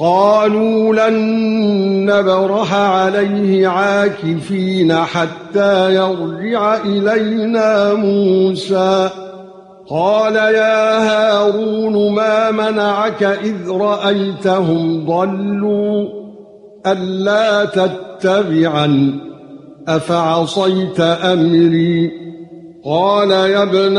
قالوا لن نبرح عليه عاكفين حتى يرجع إلينا موسى. قال يا هارون ما منعك إذ رأيتهم ضلوا؟ ألا تتبعن أفعصيت أمري؟ قال يا ابن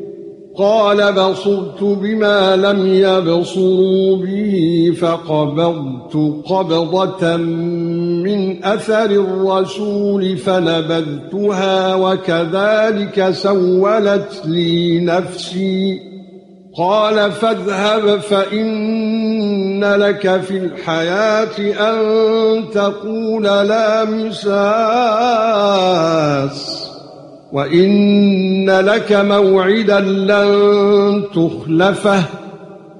قال بصرت بما لم يبصروا به فقبضت قبضة من أثر الرسول فنبذتها وكذلك سولت لي نفسي. قال فاذهب فإن لك في الحياة أن تقول لا مساس. وإن لك موعدا لن تخلفه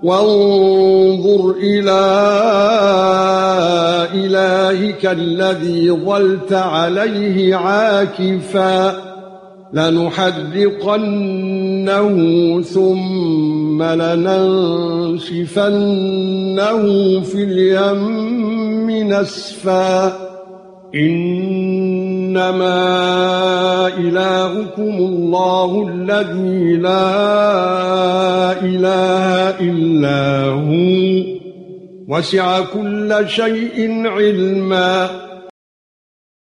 وانظر إلى إلهك الذي ظلت عليه عاكفاً لنحرقنه ثم لننشفنه في اليم نسفا إنما إلهكم الله الذي لا إله إلا هو. وسع كل شيء علما.